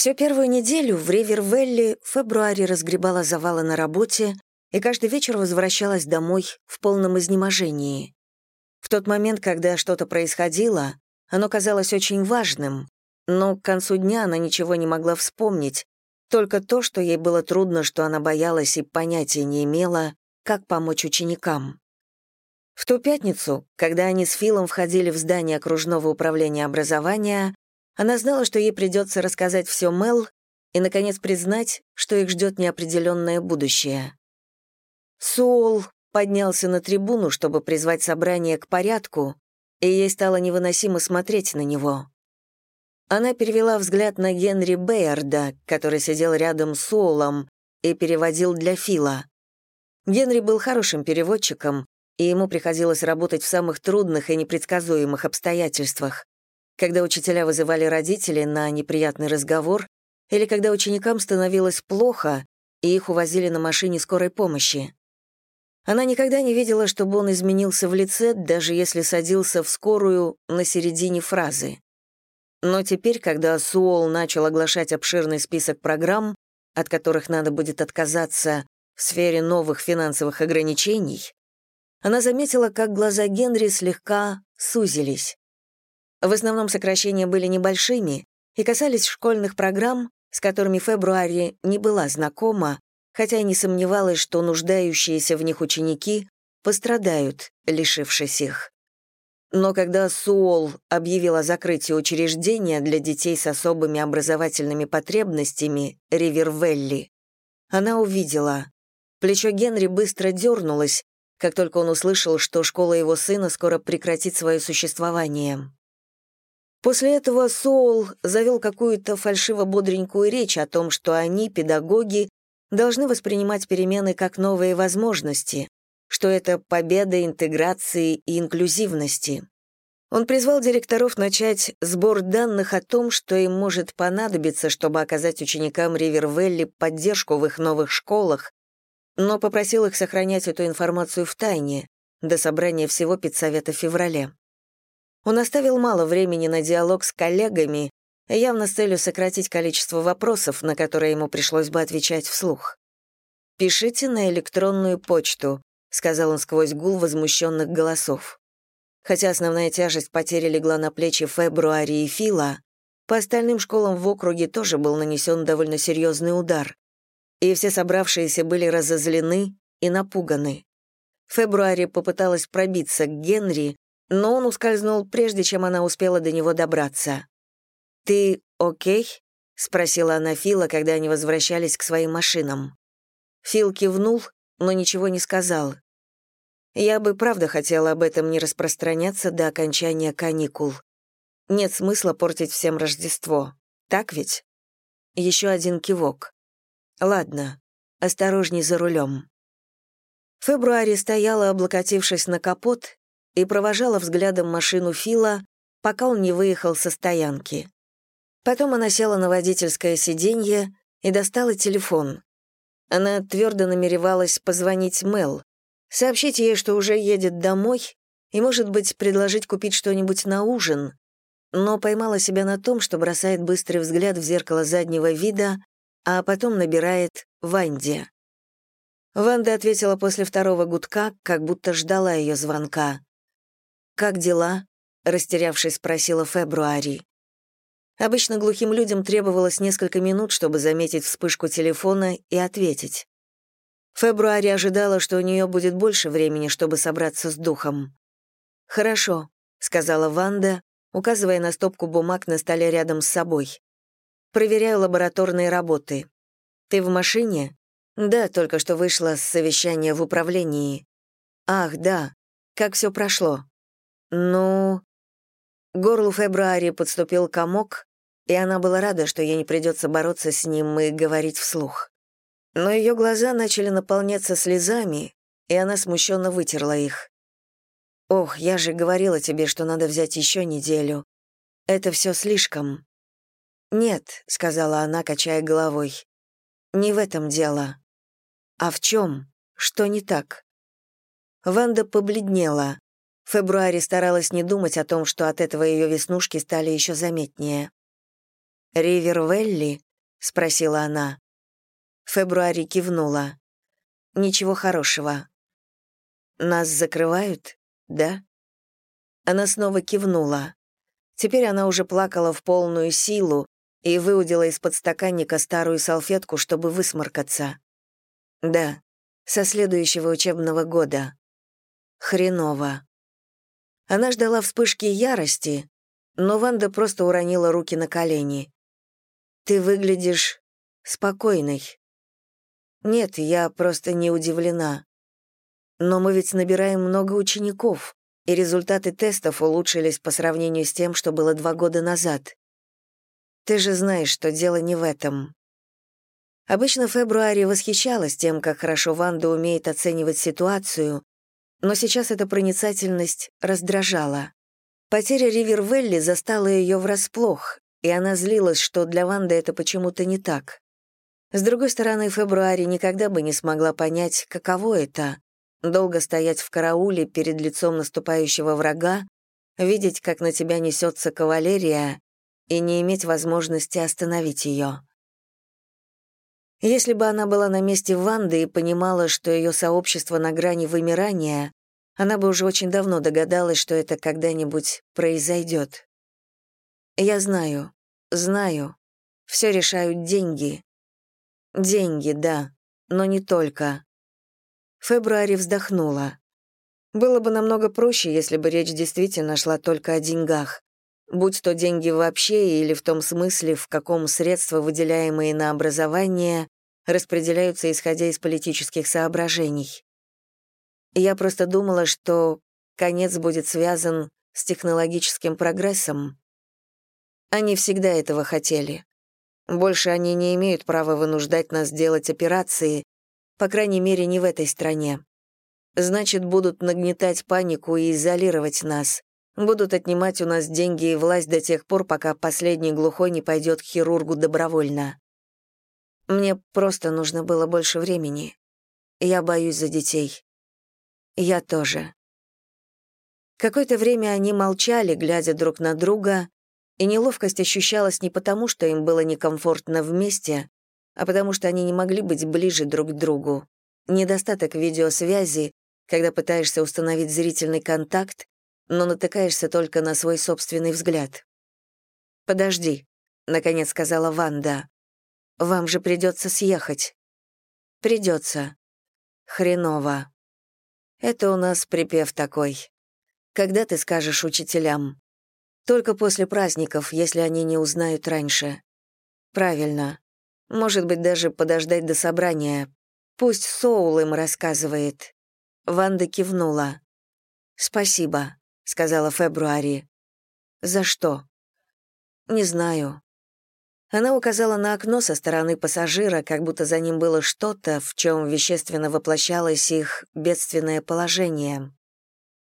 Всю первую неделю в Ривервелли Фебруари разгребала завалы на работе и каждый вечер возвращалась домой в полном изнеможении. В тот момент, когда что-то происходило, оно казалось очень важным, но к концу дня она ничего не могла вспомнить, только то, что ей было трудно, что она боялась и понятия не имела, как помочь ученикам. В ту пятницу, когда они с Филом входили в здание окружного управления образования, она знала, что ей придется рассказать все Мел и, наконец, признать, что их ждет неопределенное будущее. Суол поднялся на трибуну, чтобы призвать собрание к порядку, и ей стало невыносимо смотреть на него. Она перевела взгляд на Генри Бейарда, который сидел рядом с Суолом и переводил для Фила. Генри был хорошим переводчиком, и ему приходилось работать в самых трудных и непредсказуемых обстоятельствах, когда учителя вызывали родителей на неприятный разговор или когда ученикам становилось плохо, и их увозили на машине скорой помощи. Она никогда не видела, чтобы он изменился в лице, даже если садился в скорую на середине фразы. Но теперь, когда Суол начал оглашать обширный список программ, от которых надо будет отказаться в сфере новых финансовых ограничений, она заметила, как глаза Генри слегка сузились. В основном сокращения были небольшими и касались школьных программ, с которыми Фебруари не была знакома, хотя и не сомневалась, что нуждающиеся в них ученики пострадают, лишившись их. Но когда Суол объявил о закрытии учреждения для детей с особыми образовательными потребностями Ривервелли, она увидела. Плечо Генри быстро дернулось, как только он услышал, что школа его сына скоро прекратит свое существование. После этого Соул завел какую-то фальшиво-бодренькую речь о том, что они, педагоги, должны воспринимать перемены как новые возможности, что это победа интеграции и инклюзивности. Он призвал директоров начать сбор данных о том, что им может понадобиться, чтобы оказать ученикам Ривервелли поддержку в их новых школах, но попросил их сохранять эту информацию в тайне до собрания всего педсовета в феврале. Он оставил мало времени на диалог с коллегами, явно с целью сократить количество вопросов, на которые ему пришлось бы отвечать вслух. «Пишите на электронную почту», — сказал он сквозь гул возмущенных голосов. Хотя основная тяжесть потери легла на плечи Фебруари и Фила, по остальным школам в округе тоже был нанесен довольно серьезный удар, и все собравшиеся были разозлены и напуганы. Фебруари попыталась пробиться к Генри, но он ускользнул, прежде чем она успела до него добраться. «Ты окей?» — спросила она Фила, когда они возвращались к своим машинам. Фил кивнул, но ничего не сказал. Я бы правда хотела об этом не распространяться до окончания каникул. Нет смысла портить всем Рождество. Так ведь? Еще один кивок. Ладно, осторожней за рулем. Фебруари стояла, облокотившись на капот, и провожала взглядом машину Фила, пока он не выехал со стоянки. Потом она села на водительское сиденье и достала телефон. Она твердо намеревалась позвонить Мел, сообщить ей, что уже едет домой, и, может быть, предложить купить что-нибудь на ужин, но поймала себя на том, что бросает быстрый взгляд в зеркало заднего вида, а потом набирает Ванде. Ванда ответила после второго гудка, как будто ждала ее звонка. «Как дела?» — растерявшись, спросила Фебруари. Обычно глухим людям требовалось несколько минут, чтобы заметить вспышку телефона и ответить. Фебруари ожидала, что у нее будет больше времени, чтобы собраться с духом. «Хорошо», — сказала Ванда, указывая на стопку бумаг на столе рядом с собой. «Проверяю лабораторные работы. Ты в машине?» «Да, только что вышла с совещания в управлении». «Ах, да. Как все прошло?» «Ну...» Горлу Фебруари подступил комок, и она была рада, что ей не придется бороться с ним и говорить вслух. Но ее глаза начали наполняться слезами, и она смущенно вытерла их. «Ох, я же говорила тебе, что надо взять еще неделю. Это все слишком». «Нет», — сказала она, качая головой. «Не в этом дело». «А в чем? Что не так?» Ванда побледнела. Фебруари старалась не думать о том, что от этого ее веснушки стали еще заметнее. Ривервелли спросила она. Фебруари кивнула. «Ничего хорошего». «Нас закрывают, да?» Она снова кивнула. Теперь она уже плакала в полную силу и выудила из подстаканника старую салфетку, чтобы высморкаться. «Да, со следующего учебного года. Хреново». Она ждала вспышки ярости, но Ванда просто уронила руки на колени. «Ты выглядишь спокойной». «Нет, я просто не удивлена. Но мы ведь набираем много учеников и результаты тестов улучшились по сравнению с тем, что было два года назад. Ты же знаешь, что дело не в этом. Обычно Фебруари восхищалась тем, как хорошо Ванда умеет оценивать ситуацию, но сейчас эта проницательность раздражала. Потеря Ривервелли застала ее врасплох, и она злилась, что для Ванды это почему-то не так. С другой стороны, Фебруари никогда бы не смогла понять, каково это долго стоять в карауле перед лицом наступающего врага, видеть, как на тебя несется кавалерия, и не иметь возможности остановить ее. Если бы она была на месте Ванды и понимала, что ее сообщество на грани вымирания, она бы уже очень давно догадалась, что это когда-нибудь произойдет. Я знаю, знаю. Все решают деньги. Деньги, да, но не только. Фебруари вздохнула. Было бы намного проще, если бы речь действительно шла только о деньгах. Будь то деньги вообще или в том смысле, в каком средства, выделяемые на образование, распределяются исходя из политических соображений. Я просто думала, что конец будет связан с технологическим прогрессом. Они всегда этого хотели. Больше они не имеют права вынуждать нас делать операции, по крайней мере, не в этой стране. Значит, будут нагнетать панику и изолировать нас. Будут отнимать у нас деньги и власть до тех пор, пока последний глухой не пойдет к хирургу добровольно. Мне просто нужно было больше времени. Я боюсь за детей. Я тоже. Какое-то время они молчали, глядя друг на друга, и неловкость ощущалась не потому, что им было некомфортно вместе, а потому что они не могли быть ближе друг к другу. Недостаток видеосвязи, когда пытаешься установить зрительный контакт, но натыкаешься только на свой собственный взгляд. «Подожди», — наконец сказала Ванда. «Вам же придется съехать». «Придется. Хреново. Это у нас припев такой. Когда ты скажешь учителям? Только после праздников, если они не узнают раньше. Правильно. Может быть, даже подождать до собрания. Пусть Соул им рассказывает». Ванда кивнула. «Спасибо», — сказала Фебруари. «За что?» «Не знаю». Она указала на окно со стороны пассажира, как будто за ним было что-то, в чем вещественно воплощалось их бедственное положение.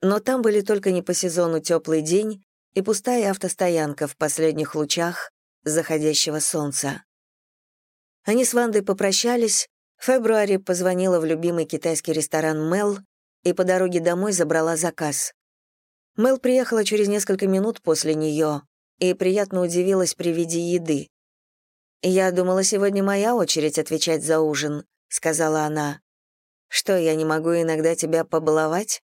Но там были только не по сезону теплый день и пустая автостоянка в последних лучах заходящего солнца. Они с Вандой попрощались, Фебруари позвонила в любимый китайский ресторан «Мел» и по дороге домой забрала заказ. Мел приехала через несколько минут после нее и приятно удивилась при виде еды. «Я думала, сегодня моя очередь отвечать за ужин», — сказала она. «Что, я не могу иногда тебя побаловать?»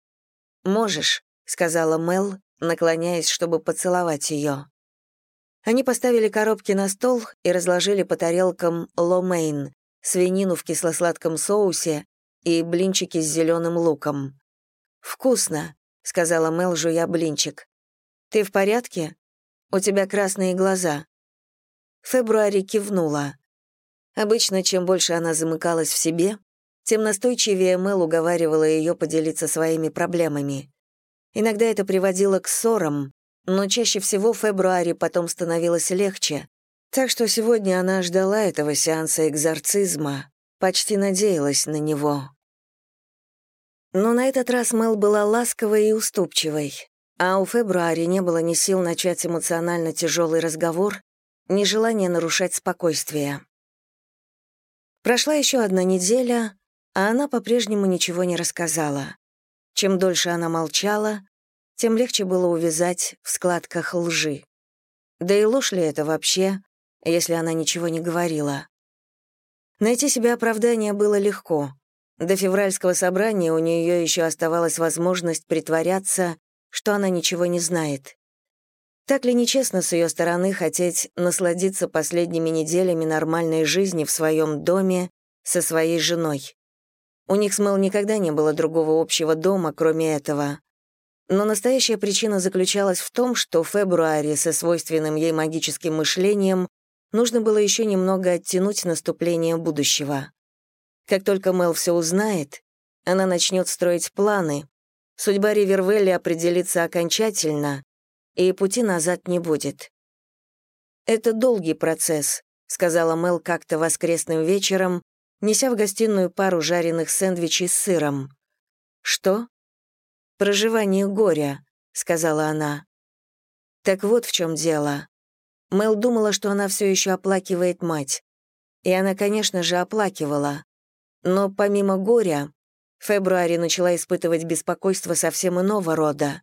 «Можешь», — сказала Мел, наклоняясь, чтобы поцеловать ее. Они поставили коробки на стол и разложили по тарелкам ломейн, свинину в кисло-сладком соусе и блинчики с зеленым луком. «Вкусно», — сказала Мел, жуя блинчик. «Ты в порядке? У тебя красные глаза». Фебруари кивнула. Обычно, чем больше она замыкалась в себе, тем настойчивее Мел уговаривала ее поделиться своими проблемами. Иногда это приводило к ссорам, но чаще всего феврале потом становилось легче, так что сегодня она ждала этого сеанса экзорцизма, почти надеялась на него. Но на этот раз Мел была ласковой и уступчивой, а у Фебруари не было ни сил начать эмоционально тяжелый разговор, ни желания нарушать спокойствие. Прошла еще одна неделя, а она по-прежнему ничего не рассказала. Чем дольше она молчала, тем легче было увязать в складках лжи. Да и ложь ли это вообще, если она ничего не говорила. Найти себе оправдание было легко. До февральского собрания у нее еще оставалась возможность притворяться, что она ничего не знает. Так ли нечестно с ее стороны хотеть насладиться последними неделями нормальной жизни в своем доме со своей женой? У них с Мэл никогда не было другого общего дома, кроме этого. Но настоящая причина заключалась в том, что в феврале со свойственным ей магическим мышлением нужно было еще немного оттянуть наступление будущего. Как только Мэл все узнает, она начнет строить планы, судьба Ривервелли определится окончательно, и пути назад не будет. «Это долгий процесс», — сказала Мэл как-то воскресным вечером, неся в гостиную пару жареных сэндвичей с сыром. «Что?» «Проживание горя», — сказала она. Так вот в чем дело. Мэл думала, что она все еще оплакивает мать. И она, конечно же, оплакивала. Но помимо горя, феврале начала испытывать беспокойство совсем иного рода.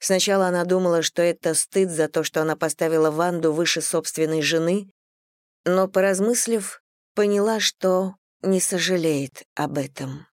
Сначала она думала, что это стыд за то, что она поставила Ванду выше собственной жены, но, поразмыслив, поняла, что не сожалеет об этом.